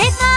えッ